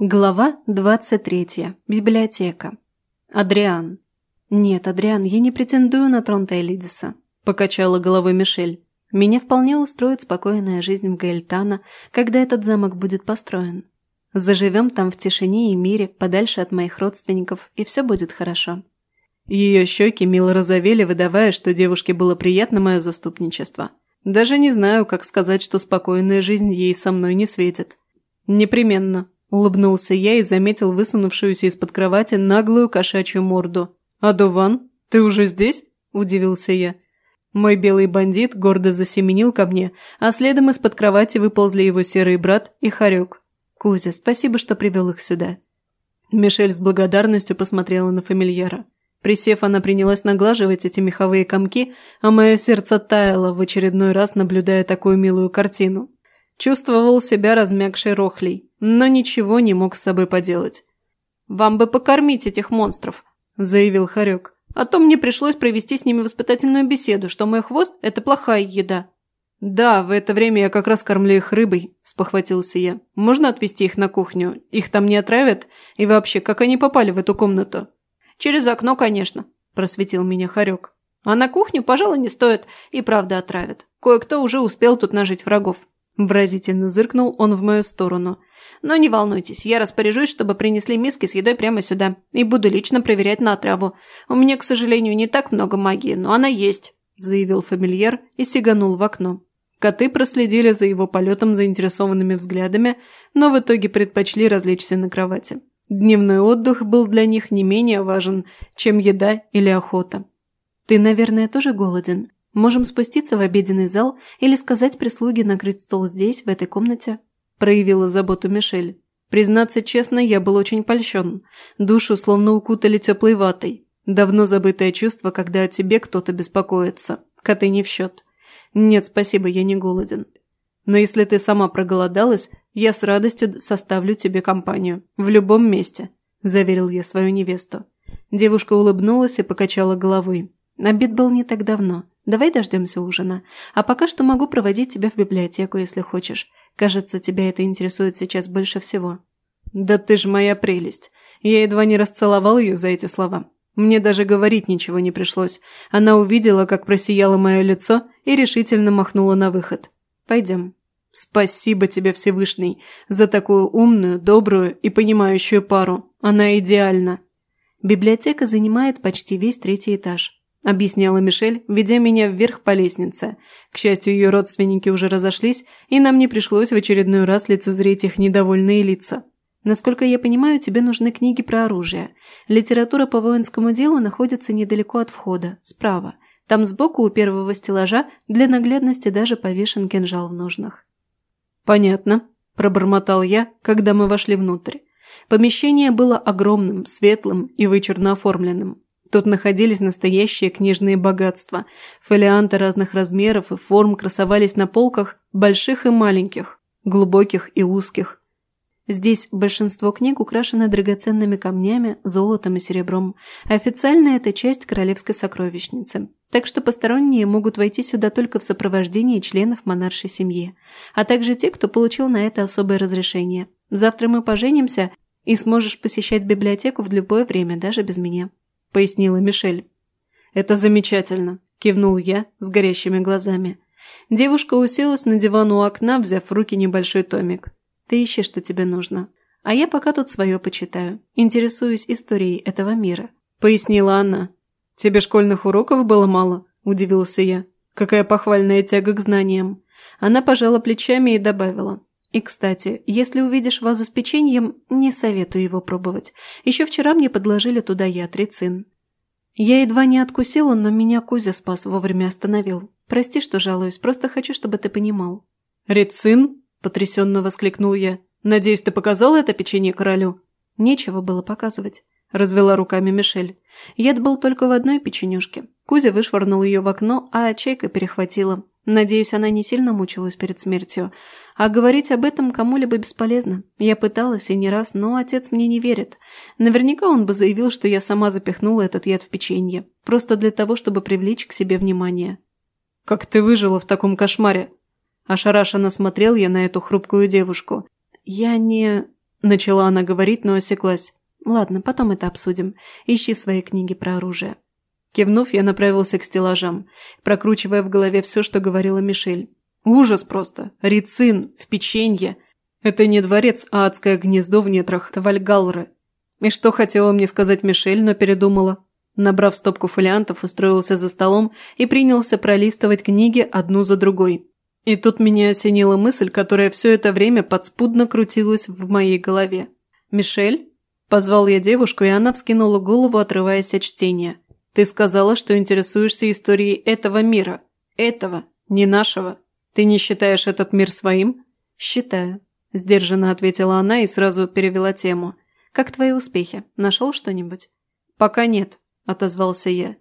Глава 23. Библиотека. Адриан. «Нет, Адриан, я не претендую на трон Тейлидиса», – покачала головой Мишель. «Меня вполне устроит спокойная жизнь в Гаэльтана, когда этот замок будет построен. Заживем там в тишине и мире, подальше от моих родственников, и все будет хорошо». Ее щеки мило розовели, выдавая, что девушке было приятно мое заступничество. Даже не знаю, как сказать, что спокойная жизнь ей со мной не светит. Непременно, Улыбнулся я и заметил высунувшуюся из-под кровати наглую кошачью морду. «Адуван, ты уже здесь?» – удивился я. Мой белый бандит гордо засеменил ко мне, а следом из-под кровати выползли его серый брат и Харек. «Кузя, спасибо, что привел их сюда». Мишель с благодарностью посмотрела на фамильяра. Присев, она принялась наглаживать эти меховые комки, а мое сердце таяло в очередной раз, наблюдая такую милую картину. Чувствовал себя размягшей рохлей, но ничего не мог с собой поделать. «Вам бы покормить этих монстров», – заявил Харек. «А то мне пришлось провести с ними воспитательную беседу, что мой хвост – это плохая еда». «Да, в это время я как раз кормлю их рыбой», – спохватился я. «Можно отвезти их на кухню? Их там не отравят? И вообще, как они попали в эту комнату?» «Через окно, конечно», – просветил меня Харек. «А на кухню, пожалуй, не стоит, и правда отравят. Кое-кто уже успел тут нажить врагов». Выразительно зыркнул он в мою сторону. «Но не волнуйтесь, я распоряжусь, чтобы принесли миски с едой прямо сюда. И буду лично проверять на отраву. У меня, к сожалению, не так много магии, но она есть», – заявил фамильяр и сиганул в окно. Коты проследили за его полетом заинтересованными взглядами, но в итоге предпочли развлечься на кровати. Дневной отдых был для них не менее важен, чем еда или охота. «Ты, наверное, тоже голоден?» Можем спуститься в обеденный зал или сказать прислуге накрыть стол здесь, в этой комнате?» – проявила заботу Мишель. Признаться честно, я был очень польщен. Душу словно укутали теплой ватой. Давно забытое чувство, когда о тебе кто-то беспокоится. Коты не в счет. Нет, спасибо, я не голоден. Но если ты сама проголодалась, я с радостью составлю тебе компанию. В любом месте», – заверил я свою невесту. Девушка улыбнулась и покачала головой. Обед был не так давно. Давай дождемся ужина. А пока что могу проводить тебя в библиотеку, если хочешь. Кажется, тебя это интересует сейчас больше всего». «Да ты ж моя прелесть. Я едва не расцеловал ее за эти слова. Мне даже говорить ничего не пришлось. Она увидела, как просияло мое лицо и решительно махнула на выход. Пойдем». «Спасибо тебе, Всевышний, за такую умную, добрую и понимающую пару. Она идеальна». Библиотека занимает почти весь третий этаж. – объясняла Мишель, ведя меня вверх по лестнице. К счастью, ее родственники уже разошлись, и нам не пришлось в очередной раз лицезреть их недовольные лица. Насколько я понимаю, тебе нужны книги про оружие. Литература по воинскому делу находится недалеко от входа, справа. Там сбоку у первого стеллажа для наглядности даже повешен кинжал в ножнах. «Понятно», – пробормотал я, когда мы вошли внутрь. Помещение было огромным, светлым и вычурно оформленным. Тут находились настоящие книжные богатства. Фолианты разных размеров и форм красовались на полках, больших и маленьких, глубоких и узких. Здесь большинство книг украшены драгоценными камнями, золотом и серебром. Официально это часть королевской сокровищницы. Так что посторонние могут войти сюда только в сопровождении членов монаршей семьи, а также те, кто получил на это особое разрешение. Завтра мы поженимся, и сможешь посещать библиотеку в любое время, даже без меня. – пояснила Мишель. «Это замечательно», – кивнул я с горящими глазами. Девушка уселась на диван у окна, взяв в руки небольшой томик. «Ты ищи, что тебе нужно. А я пока тут свое почитаю. Интересуюсь историей этого мира», – пояснила она. «Тебе школьных уроков было мало?» – удивился я. «Какая похвальная тяга к знаниям». Она пожала плечами и добавила. И, кстати, если увидишь вазу с печеньем, не советую его пробовать. Еще вчера мне подложили туда яд рицин. Я едва не откусила, но меня Кузя спас, вовремя остановил. Прости, что жалуюсь, просто хочу, чтобы ты понимал. «Рицин?» – потрясенно воскликнул я. «Надеюсь, ты показала это печенье королю?» «Нечего было показывать», – развела руками Мишель. Яд был только в одной печенюшке. Кузя вышвырнул ее в окно, а чайка перехватила. Надеюсь, она не сильно мучилась перед смертью. А говорить об этом кому-либо бесполезно. Я пыталась и не раз, но отец мне не верит. Наверняка он бы заявил, что я сама запихнула этот яд в печенье. Просто для того, чтобы привлечь к себе внимание. «Как ты выжила в таком кошмаре?» Ошарашенно смотрел я на эту хрупкую девушку. «Я не...» Начала она говорить, но осеклась. «Ладно, потом это обсудим. Ищи свои книги про оружие». Кивнув, я направился к стеллажам, прокручивая в голове все, что говорила Мишель. Ужас просто. Рицин в печенье. Это не дворец, а адское гнездо в нетрах Твальгалры. И что хотела мне сказать Мишель, но передумала. Набрав стопку фолиантов, устроился за столом и принялся пролистывать книги одну за другой. И тут меня осенила мысль, которая все это время подспудно крутилась в моей голове. «Мишель?» Позвал я девушку, и она вскинула голову, отрываясь от чтения. «Ты сказала, что интересуешься историей этого мира. Этого, не нашего. Ты не считаешь этот мир своим?» «Считаю», – сдержанно ответила она и сразу перевела тему. «Как твои успехи? Нашел что-нибудь?» «Пока нет», – отозвался я.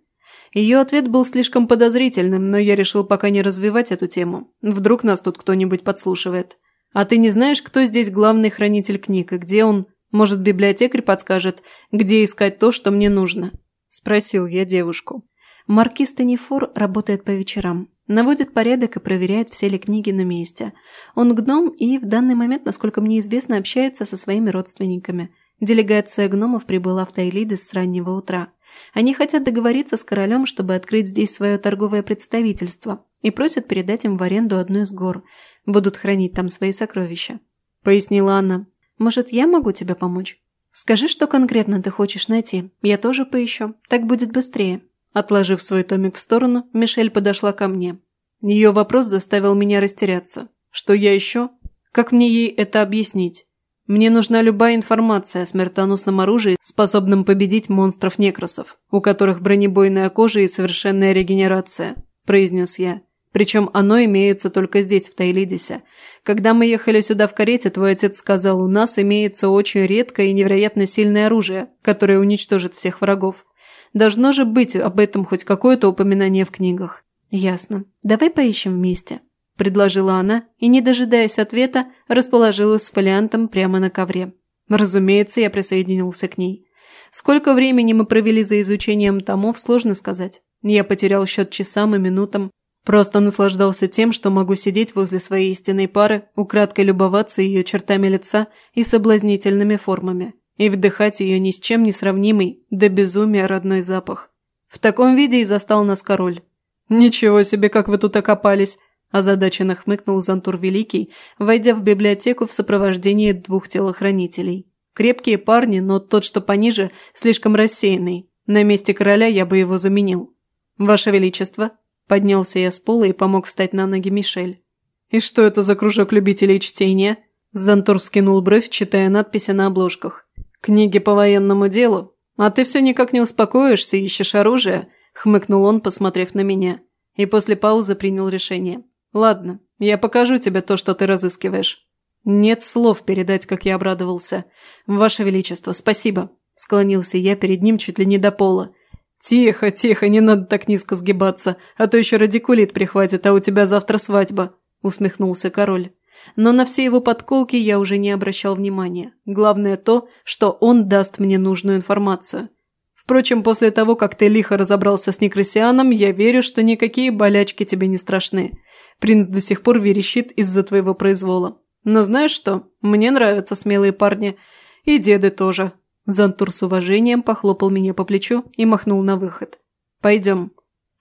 Ее ответ был слишком подозрительным, но я решил пока не развивать эту тему. Вдруг нас тут кто-нибудь подслушивает. А ты не знаешь, кто здесь главный хранитель книг и где он? Может, библиотекарь подскажет, где искать то, что мне нужно?» – спросил я девушку. Маркиз Танифор работает по вечерам. Наводит порядок и проверяет, все ли книги на месте. Он гном и в данный момент, насколько мне известно, общается со своими родственниками. Делегация гномов прибыла в Тайлидес с раннего утра. Они хотят договориться с королем, чтобы открыть здесь свое торговое представительство, и просят передать им в аренду одну из гор. Будут хранить там свои сокровища. Пояснила она. «Может, я могу тебе помочь? Скажи, что конкретно ты хочешь найти. Я тоже поищу. Так будет быстрее». Отложив свой томик в сторону, Мишель подошла ко мне. Ее вопрос заставил меня растеряться. Что я ищу? Как мне ей это объяснить? Мне нужна любая информация о смертоносном оружии, способном победить монстров-некросов, у которых бронебойная кожа и совершенная регенерация», – произнес я. «Причем оно имеется только здесь, в Тайлидисе. Когда мы ехали сюда в карете, твой отец сказал, у нас имеется очень редкое и невероятно сильное оружие, которое уничтожит всех врагов. Должно же быть об этом хоть какое-то упоминание в книгах. Ясно. Давай поищем вместе. Предложила она и, не дожидаясь ответа, расположилась с фолиантом прямо на ковре. Разумеется, я присоединился к ней. Сколько времени мы провели за изучением томов, сложно сказать. Я потерял счет часам и минутам. Просто наслаждался тем, что могу сидеть возле своей истинной пары, украдкой любоваться ее чертами лица и соблазнительными формами и вдыхать ее ни с чем не сравнимый, до безумия родной запах. В таком виде и застал нас король. «Ничего себе, как вы тут окопались!» – озадаченно хмыкнул Зантур Великий, войдя в библиотеку в сопровождении двух телохранителей. Крепкие парни, но тот, что пониже, слишком рассеянный. На месте короля я бы его заменил. «Ваше Величество!» – поднялся я с пола и помог встать на ноги Мишель. «И что это за кружок любителей чтения?» Зантур вскинул бровь, читая надписи на обложках. «Книги по военному делу? А ты все никак не успокоишься, ищешь оружие?» – хмыкнул он, посмотрев на меня. И после паузы принял решение. «Ладно, я покажу тебе то, что ты разыскиваешь». Нет слов передать, как я обрадовался. «Ваше Величество, спасибо!» – склонился я перед ним чуть ли не до пола. «Тихо, тихо, не надо так низко сгибаться, а то еще радикулит прихватит, а у тебя завтра свадьба», – усмехнулся король. Но на все его подколки я уже не обращал внимания. Главное то, что он даст мне нужную информацию. Впрочем, после того, как ты лихо разобрался с Некрасианом, я верю, что никакие болячки тебе не страшны. Принц до сих пор верещит из-за твоего произвола. Но знаешь что? Мне нравятся смелые парни. И деды тоже. Зантур с уважением похлопал меня по плечу и махнул на выход. «Пойдем».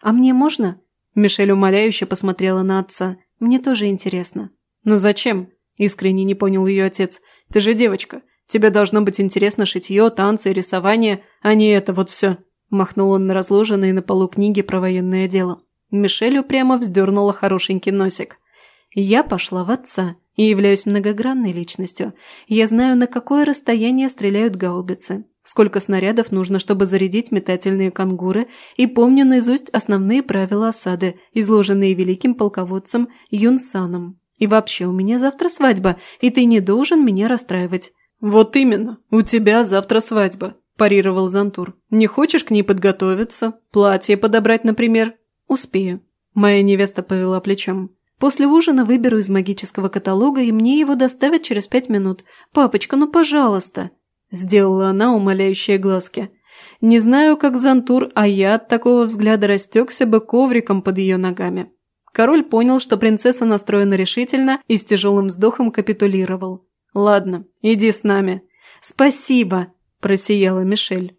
«А мне можно?» Мишель умоляюще посмотрела на отца. «Мне тоже интересно». «Но зачем?» – искренне не понял ее отец. «Ты же девочка. Тебе должно быть интересно шитье, танцы, рисование, а не это вот все». Махнул он на разложенные на полу книги про военное дело. Мишель упрямо вздернула хорошенький носик. «Я пошла в отца и являюсь многогранной личностью. Я знаю, на какое расстояние стреляют гаубицы, сколько снарядов нужно, чтобы зарядить метательные кангуры, и помню наизусть основные правила осады, изложенные великим полководцем Юнсаном. И вообще, у меня завтра свадьба, и ты не должен меня расстраивать». «Вот именно, у тебя завтра свадьба», – парировал Зантур. «Не хочешь к ней подготовиться? Платье подобрать, например?» «Успею». Моя невеста повела плечом. «После ужина выберу из магического каталога, и мне его доставят через пять минут. Папочка, ну пожалуйста!» Сделала она умоляющие глазки. Не знаю, как Зантур, а я от такого взгляда растекся бы ковриком под ее ногами. Король понял, что принцесса настроена решительно и с тяжелым вздохом капитулировал. «Ладно, иди с нами». «Спасибо!» – просияла Мишель.